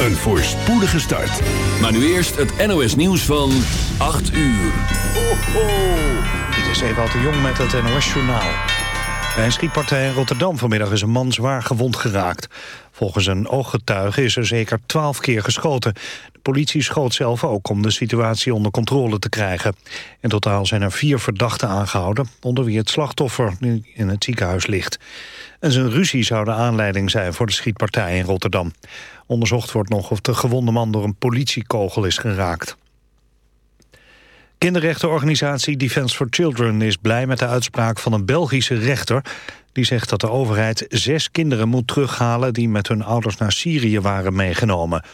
Een voorspoedige start. Maar nu eerst het NOS nieuws van 8 uur. Ho, ho. Dit is Ewout de Jong met het NOS Journaal. Bij een schietpartij in Rotterdam vanmiddag is een man zwaar gewond geraakt. Volgens een ooggetuige is er zeker twaalf keer geschoten. De politie schoot zelf ook om de situatie onder controle te krijgen. In totaal zijn er vier verdachten aangehouden... onder wie het slachtoffer nu in het ziekenhuis ligt. En zijn ruzie zou de aanleiding zijn voor de schietpartij in Rotterdam. Onderzocht wordt nog of de gewonde man door een politiekogel is geraakt. Kinderrechtenorganisatie Defence for Children is blij met de uitspraak van een Belgische rechter... die zegt dat de overheid zes kinderen moet terughalen... die met hun ouders naar Syrië waren meegenomen.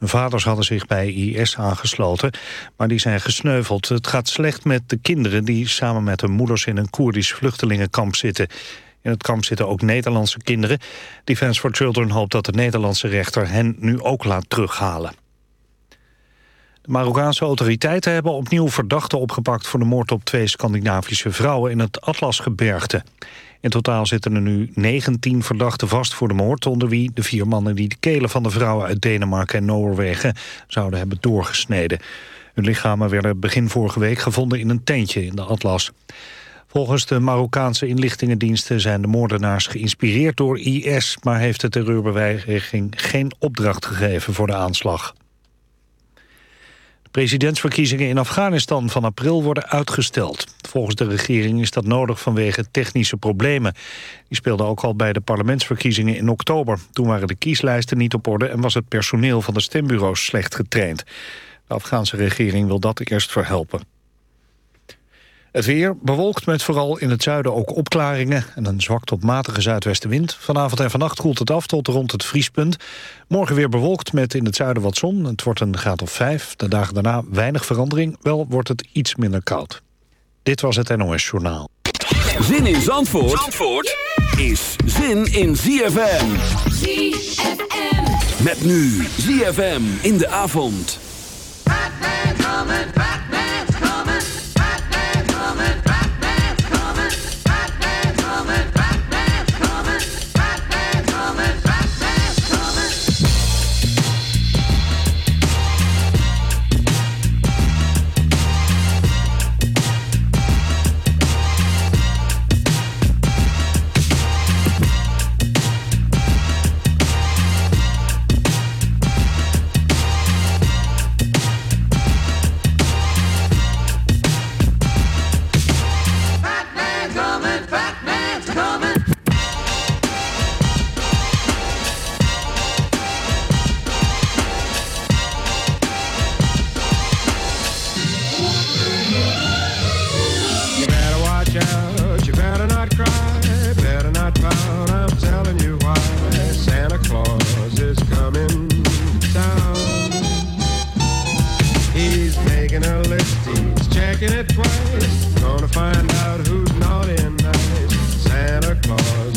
Vaders hadden zich bij IS aangesloten, maar die zijn gesneuveld. Het gaat slecht met de kinderen die samen met hun moeders... in een Koerdisch vluchtelingenkamp zitten... In het kamp zitten ook Nederlandse kinderen. Defence for Children hoopt dat de Nederlandse rechter hen nu ook laat terughalen. De Marokkaanse autoriteiten hebben opnieuw verdachten opgepakt... voor de moord op twee Scandinavische vrouwen in het Atlasgebergte. In totaal zitten er nu 19 verdachten vast voor de moord... onder wie de vier mannen die de kelen van de vrouwen uit Denemarken en Noorwegen... zouden hebben doorgesneden. Hun lichamen werden begin vorige week gevonden in een tentje in de Atlas. Volgens de Marokkaanse inlichtingendiensten zijn de moordenaars geïnspireerd door IS... maar heeft de terreurbeweging geen opdracht gegeven voor de aanslag. De presidentsverkiezingen in Afghanistan van april worden uitgesteld. Volgens de regering is dat nodig vanwege technische problemen. Die speelden ook al bij de parlementsverkiezingen in oktober. Toen waren de kieslijsten niet op orde en was het personeel van de stembureaus slecht getraind. De Afghaanse regering wil dat eerst verhelpen. Het weer bewolkt met vooral in het zuiden ook opklaringen... en een zwak tot matige zuidwestenwind. Vanavond en vannacht koelt het af tot rond het vriespunt. Morgen weer bewolkt met in het zuiden wat zon. Het wordt een graad of vijf. De dagen daarna weinig verandering. Wel wordt het iets minder koud. Dit was het NOS Journaal. Zin in Zandvoort, Zandvoort is zin in ZFM. ZFM. Met nu ZFM in de avond. Checking it twice. Gonna find out who's naughty and nice. Santa Claus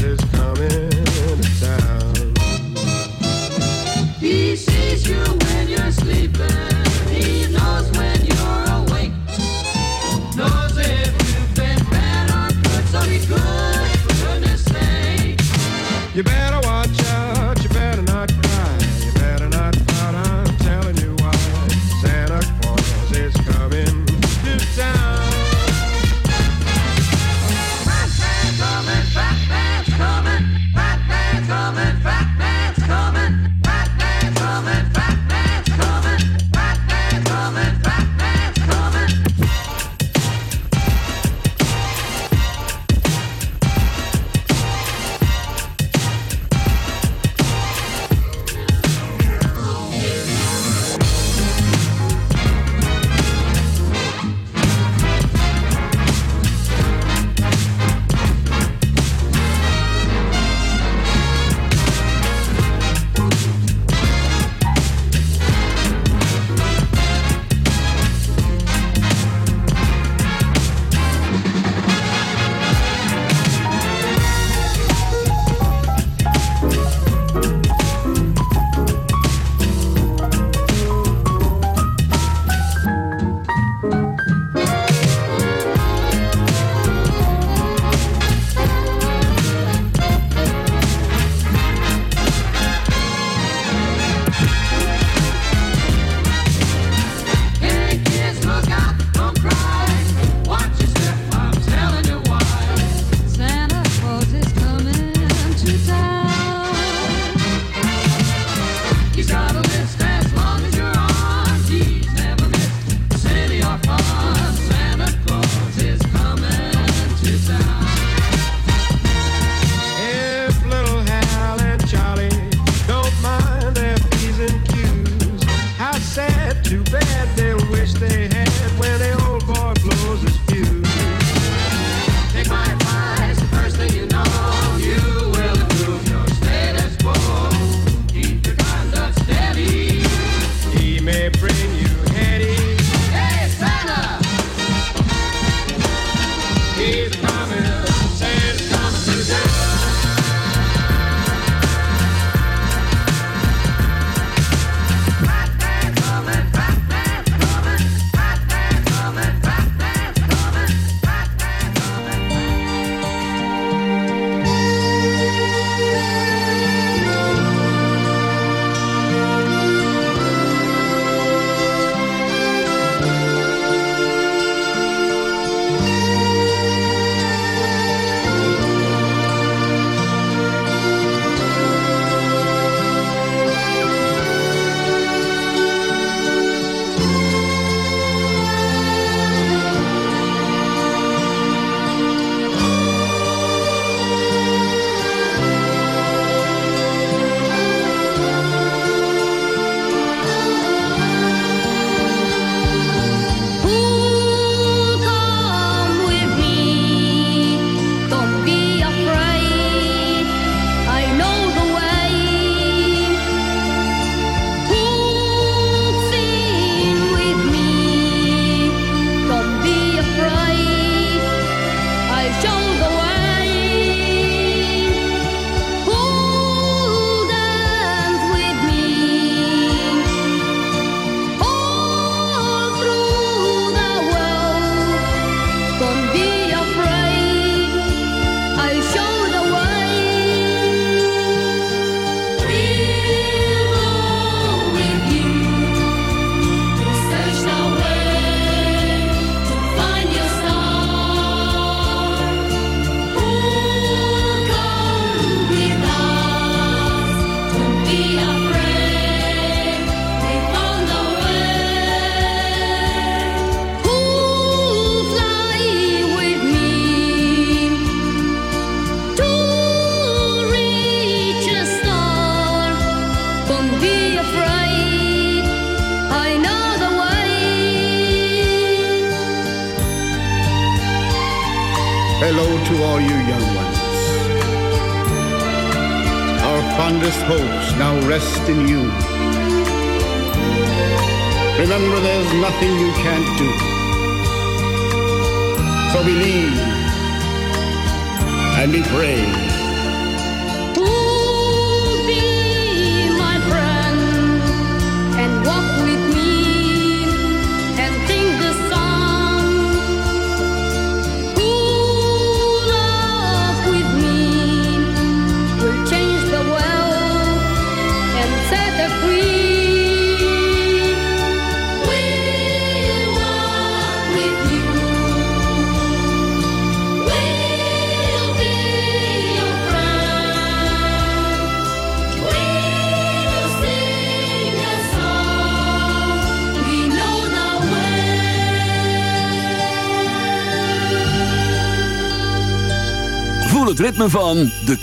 van de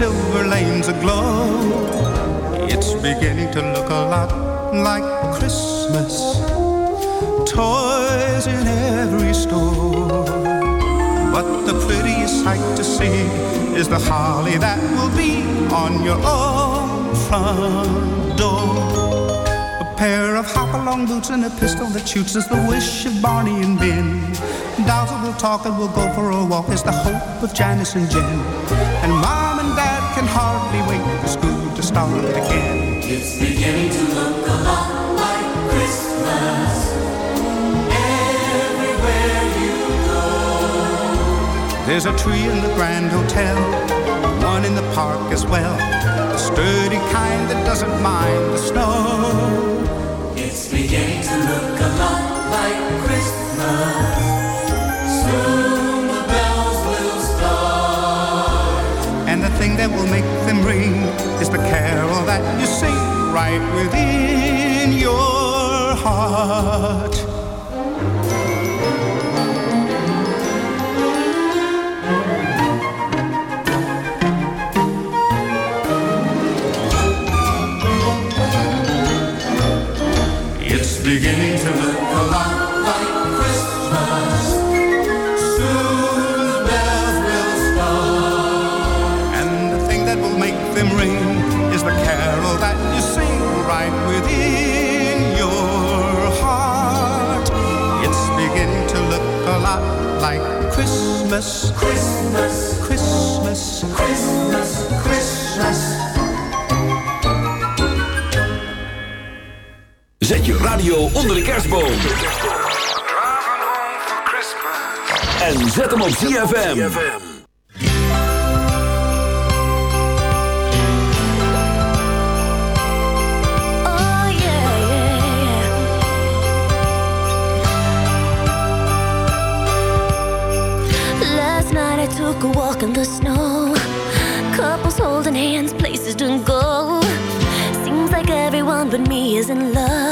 silver lanes aglow. It's beginning to look a lot like Christmas. Toys in every store. But the prettiest sight to see is the holly that will be on your own front door. A pair of hop-along boots and a pistol that shoots is the wish of Barney and Ben. That will talk and we'll go for a walk is the hope of Janice and Jen. And Mom and Dad can hardly wait for school to start again. It's beginning to look a lot like Christmas everywhere you go. There's a tree in the Grand Hotel, one in the park as well. A sturdy kind that doesn't mind the snow. It's beginning to look a lot like Christmas. That you sing right within your heart. It's beginning to Christmas, Christmas, Christmas. Christmas, Christmas. Zet je radio onder de kerstboom. En zet hem op ZFM. But me is in love.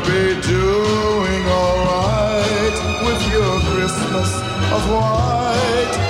You'll be doing alright with your Christmas of white.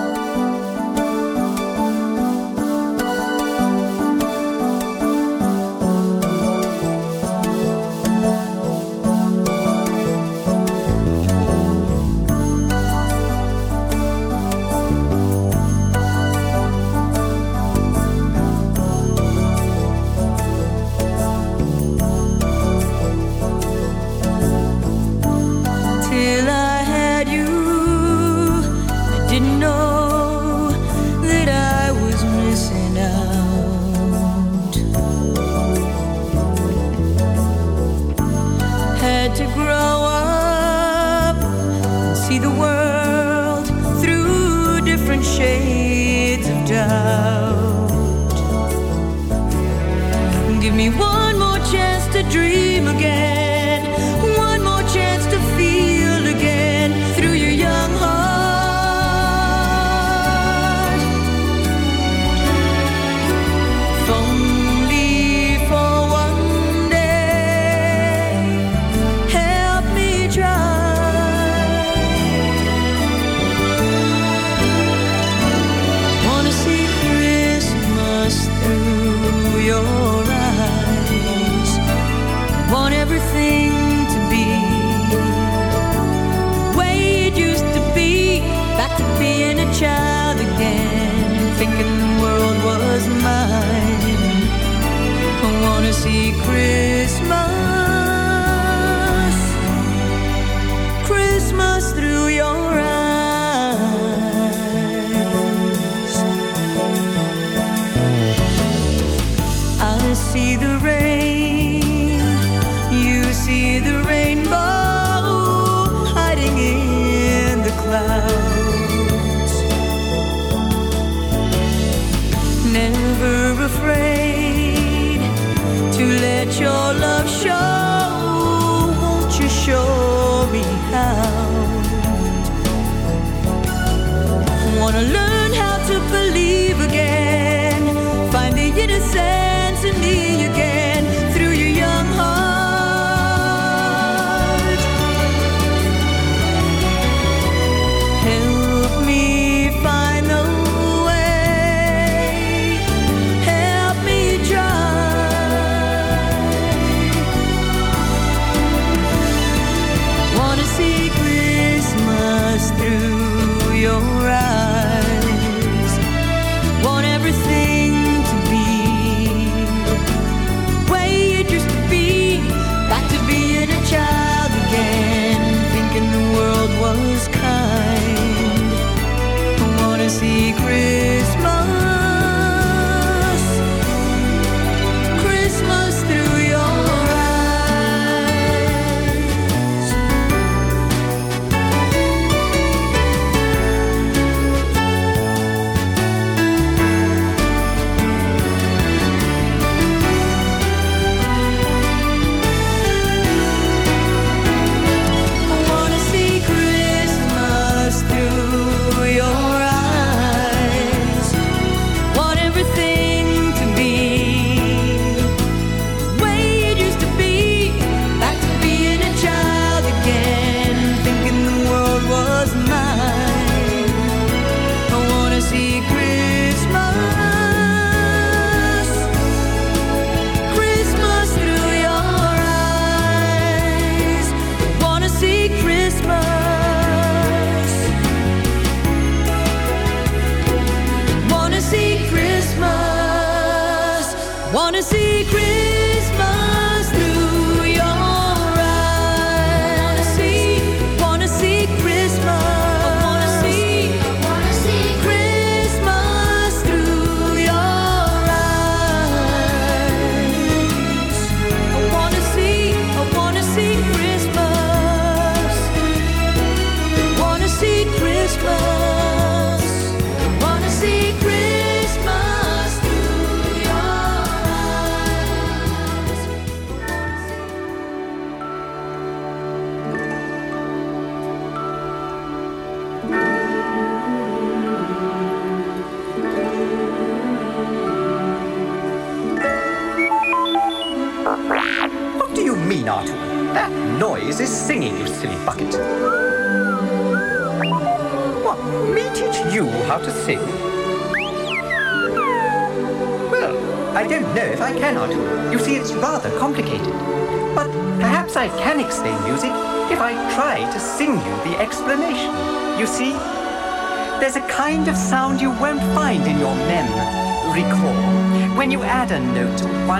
the rain, you see the rainbow hiding in the clouds. Never afraid to let your love show.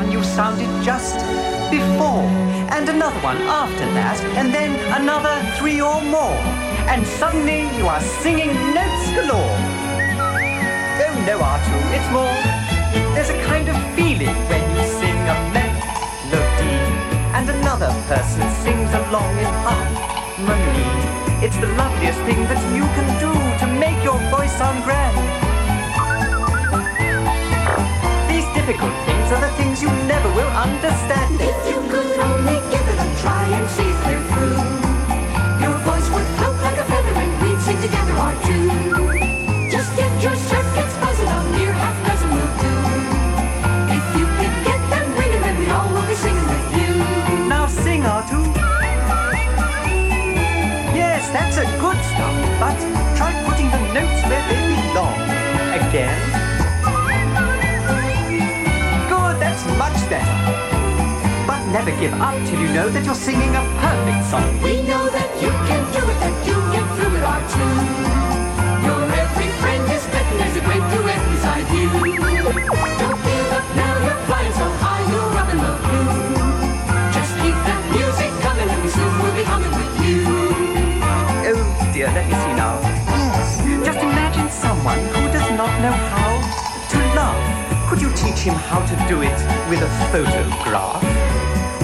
One you sounded just before, and another one after that, and then another three or more, and suddenly you are singing notes galore. Oh no, Artoo, it's more. There's a kind of feeling when you sing a melody, and another person sings along in harmony. It's the loveliest thing that never give up till you know that you're singing a perfect song. We know that you can do it, that you get through it, Artoo. Your every friend is betting there's a great duet beside you. Don't give up now, you're flying so high, you're in the blue. Just keep that music coming and we soon will be humming with you. Oh dear, let me see now. Yes. Just imagine someone who does not know how to love. Could you teach him how to do it with a photograph?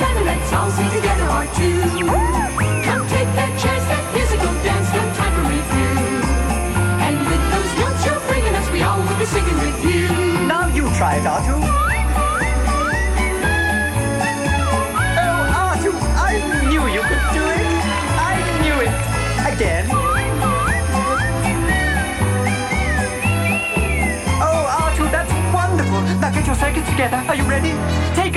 let's all sing together. Come take that chance, that musical dance, no time for review. And with those notes you're bringing us, we all will be singing with you. Now you try it, Artoo. Oh, Artoo, I knew you could do it. I knew it. Again. Oh, Artoo, that's wonderful. Now get your circuits together. Are you ready? Take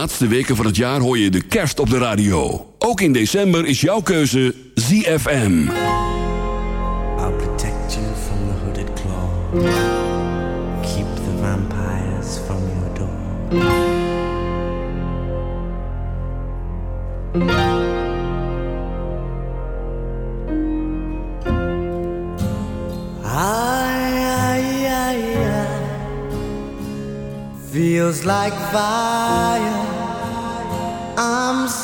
laatste weken van het jaar hoor je de kerst op de radio. Ook in december is jouw keuze ZFM. I'll protect you from the hooded claw. Keep the vampires from your door. I, I, I, feels like fire.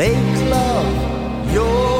Make love your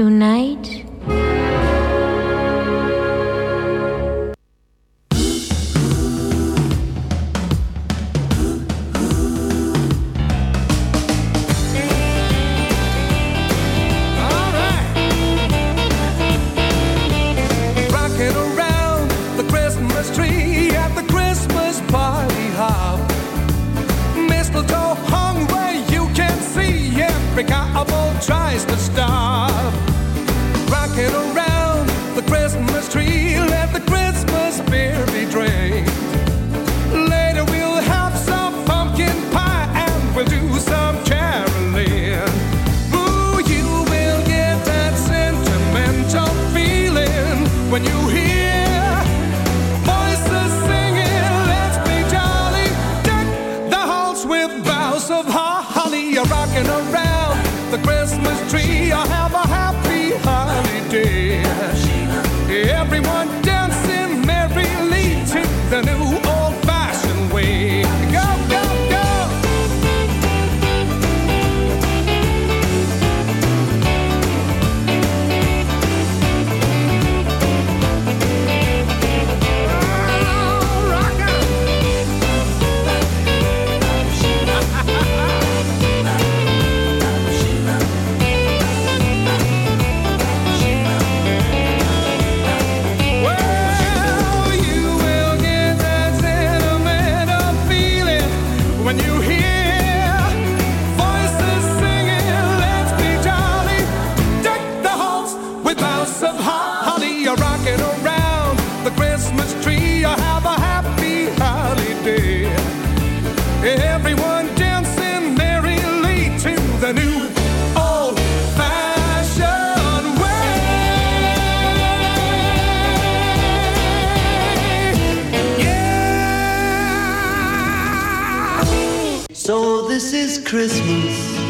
Tonight. This is Christmas.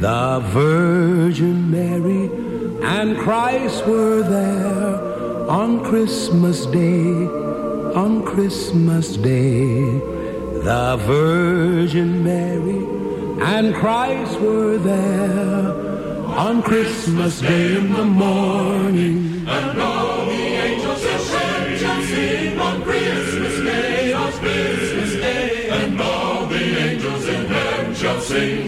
The Virgin Mary and Christ were there on Christmas Day, on Christmas Day. The Virgin Mary and Christ were there on Christmas Day in the morning. And all the angels shall shall sing on Christmas Day, on Christmas Day. And all the angels in heaven shall sing